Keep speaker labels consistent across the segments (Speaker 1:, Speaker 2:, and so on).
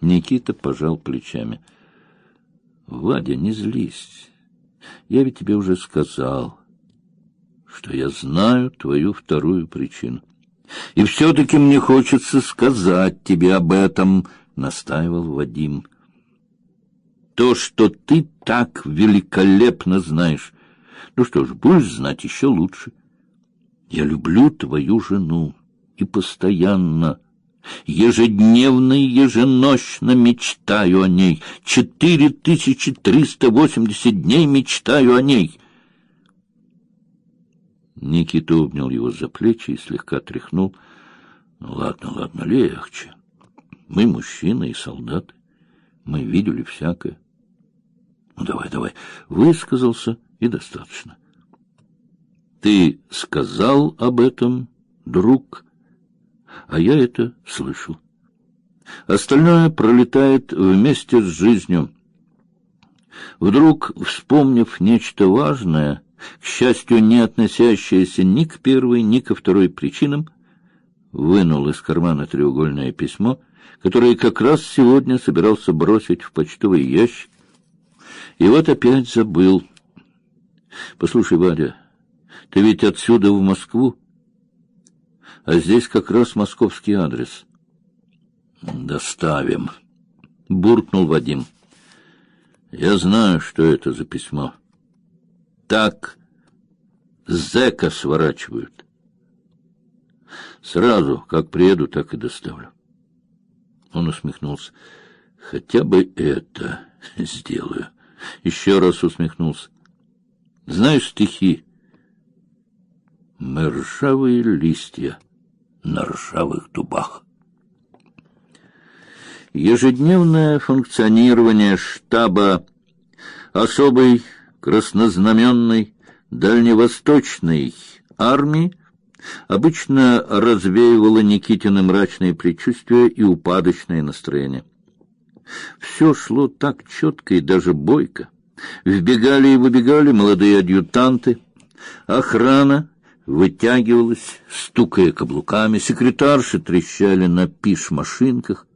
Speaker 1: Никита пожал плечами. Вадя, не злись. Я ведь тебе уже сказал, что я знаю твою вторую причину. И все-таки мне хочется сказать тебе об этом, — настаивал Вадим. То, что ты так великолепно знаешь. Ну что ж, будешь знать еще лучше. Я люблю твою жену и постоянно, ежедневно и еженощно мечтаю о ней. Четыре тысячи триста восемьдесят дней мечтаю о ней. Никита обнял его за плечи и слегка тряхнул. Ну, ладно, ладно, легче. Мы мужчины и солдаты. Мы видели всякое. Ну, давай, давай. Высказался, и достаточно. Ты сказал об этом, друг, а я это слышал. Остальное пролетает вместе с жизнью. Вдруг, вспомнив нечто важное, к счастью, не относящееся ни к первой, ни ко второй причинам, вынул из кармана треугольное письмо, которое как раз сегодня собирался бросить в почтовый ящик. И вот опять забыл. Послушай, Варя, ты ведь отсюда в Москву? А здесь как раз московский адрес. Доставим, буркнул Вадим. Я знаю, что это за письмо. Так зэка сворачивают. Сразу, как приеду, так и доставлю. Он усмехнулся. Хотя бы это сделаю. Еще раз усмехнулся. Знаешь стихи? Мы ржавые листья на ржавых дубах. Ежедневное функционирование штаба особой краснознаменной дальневосточной армии обычно развеивало Никитины мрачные предчувствия и упадочное настроение. Все шло так четко и даже бойко. Вбегали и выбегали молодые адъютанты, охрана вытягивалась, стукая каблуками, секретарши трещали на пиш-машинках,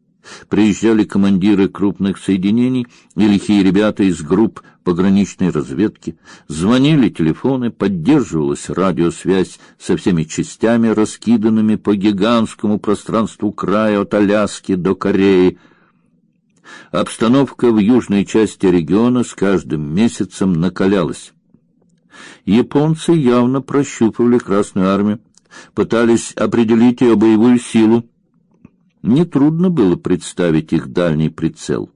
Speaker 1: приезжали командиры крупных соединений и лихие ребята из групп пограничной разведки, звонили телефоны, поддерживалась радиосвязь со всеми частями, раскиданными по гигантскому пространству края от Аляски до Кореи, Обстановка в южной части региона с каждым месяцем накалялась. Японцы явно прощупывали Красную армию, пытались определить ее боевую силу. Нетрудно было представить их дальний прицел.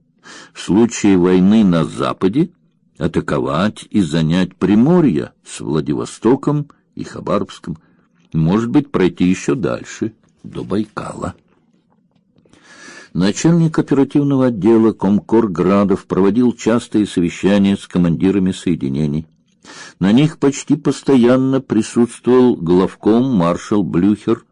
Speaker 1: В случае войны на западе атаковать и занять Приморье с Владивостоком и Хабаровском, может быть, пройти еще дальше, до Байкала. Начальник оперативного отдела Комкор Градов проводил частые совещания с командирами соединений. На них почти постоянно присутствовал главком маршал Блюхер.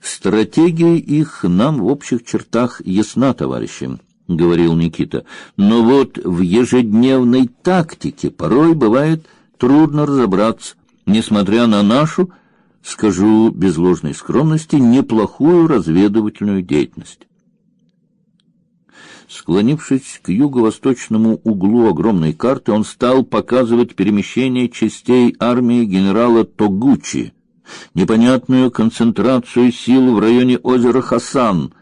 Speaker 1: Стратегия их нам в общих чертах ясна, товарищи, говорил Никита. Но вот в ежедневной тактике порой бывает трудно разобраться, несмотря на нашу скажу без ложной скромности, неплохую разведывательную деятельность. Склонившись к юго-восточному углу огромной карты, он стал показывать перемещение частей армии генерала Тогучи, непонятную концентрацию сил в районе озера Хасан.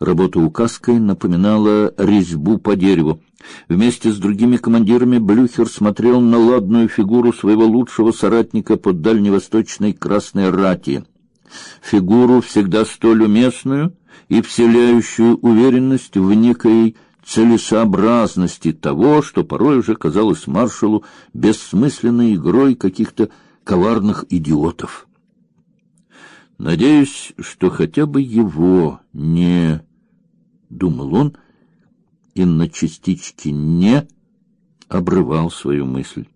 Speaker 1: Работа указкой напоминала резьбу по дереву. Вместе с другими командирами Блюхер смотрел на ладную фигуру своего лучшего соратника под дальневосточной Красной Рати. Фигуру всегда столь уместную и вселяющую уверенность в некой целесообразности того, что порой уже казалось маршалу бессмысленной игрой каких-то коварных идиотов. Надеюсь, что хотя бы его не думал он, и на частички «не» обрывал свою мысль.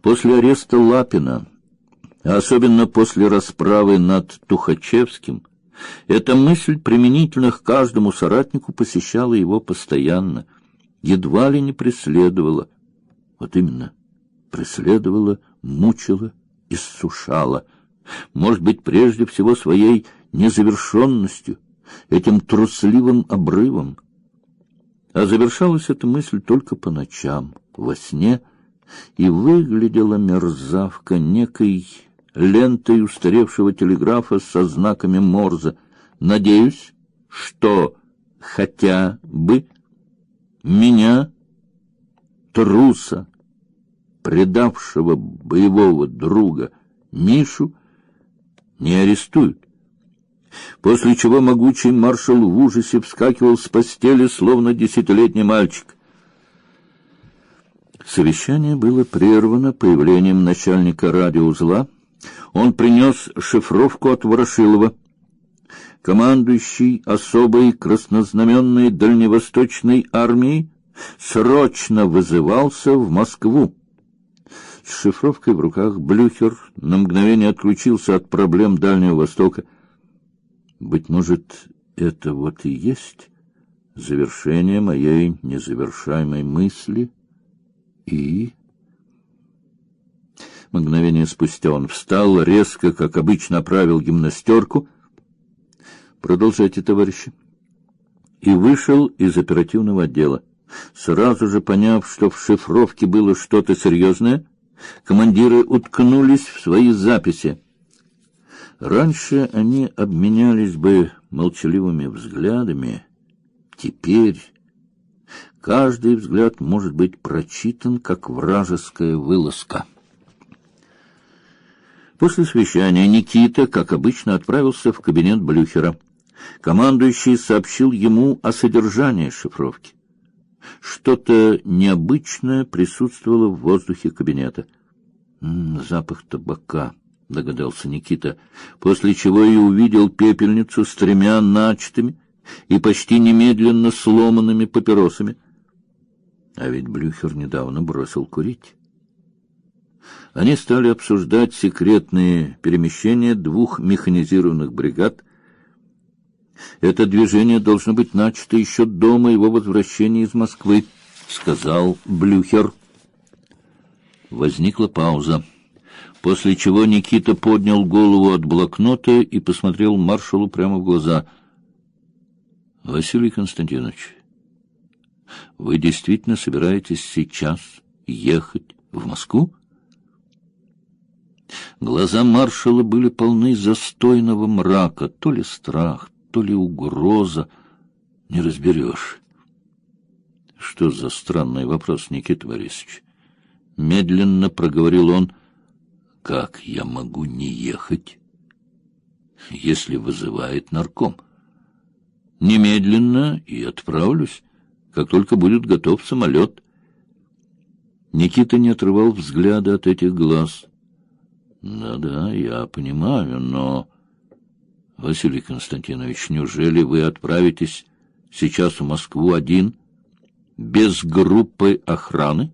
Speaker 1: После ареста Лапина, а особенно после расправы над Тухачевским, эта мысль применительно к каждому соратнику посещала его постоянно, едва ли не преследовала. Вот именно, преследовала, мучила, иссушала, может быть, прежде всего своей незавершенностью, этим трусливым обрывом. А завершалась эта мысль только по ночам, во сне, и выглядела мерзавка некой лентой устаревшего телеграфа со знаками Морзе. Надеюсь, что хотя бы меня, труса, предавшего боевого друга Мишу, не арестуют. После чего могучий маршал в ужасе вскакивал с постели, словно десятилетний мальчик. Совещание было прервано появлением начальника радиоузла. Он принес шифровку от Ворошилова. Командующий особой краснознаменной дальневосточной армией срочно вызывался в Москву. С шифровкой в руках Блюхер на мгновение отключился от проблем Дальнего Востока. Быть может, это вот и есть завершение моей незавершаемой мысли — и... Мгновение спустя он встал, резко, как обычно, оправил гимнастерку. Продолжайте, товарищи. И вышел из оперативного отдела. Сразу же поняв, что в шифровке было что-то серьезное, командиры уткнулись в свои записи. Раньше они обменялись бы молчаливыми взглядами. Теперь Каждый взгляд может быть прочитан как вражеская вылазка. После совещания Никита, как обычно, отправился в кабинет Блюхера. Командующий сообщил ему о содержании шифровки. Что-то необычное присутствовало в воздухе кабинета. «М -м, запах табака, догадался Никита, после чего и увидел пепельницу с тремя начатыми и почти немедленно сломанными папиросами. А ведь Блюхер недавно бросил курить. Они стали обсуждать секретные перемещения двух механизированных бригад. Это движение должно быть начато еще до моего возвращения из Москвы, сказал Блюхер. Возникла пауза, после чего Никита поднял голову от блокнота и посмотрел маршалу прямо в глаза. Василий Константинович, вы действительно собираетесь сейчас ехать в Москву? Глаза маршала были полны застойного мрака, то ли страх, то ли угроза, не разберешь. Что за странный вопрос, Никита Борисович? Медленно проговорил он. Как я могу не ехать, если вызывает нарком? Немедленно и отправлюсь как только будет готов самолет. Никита не отрывал взгляда от этих глаз. Да-да, я понимаю, но Василий Константинович, неужели вы отправитесь сейчас в Москву один без группы охраны?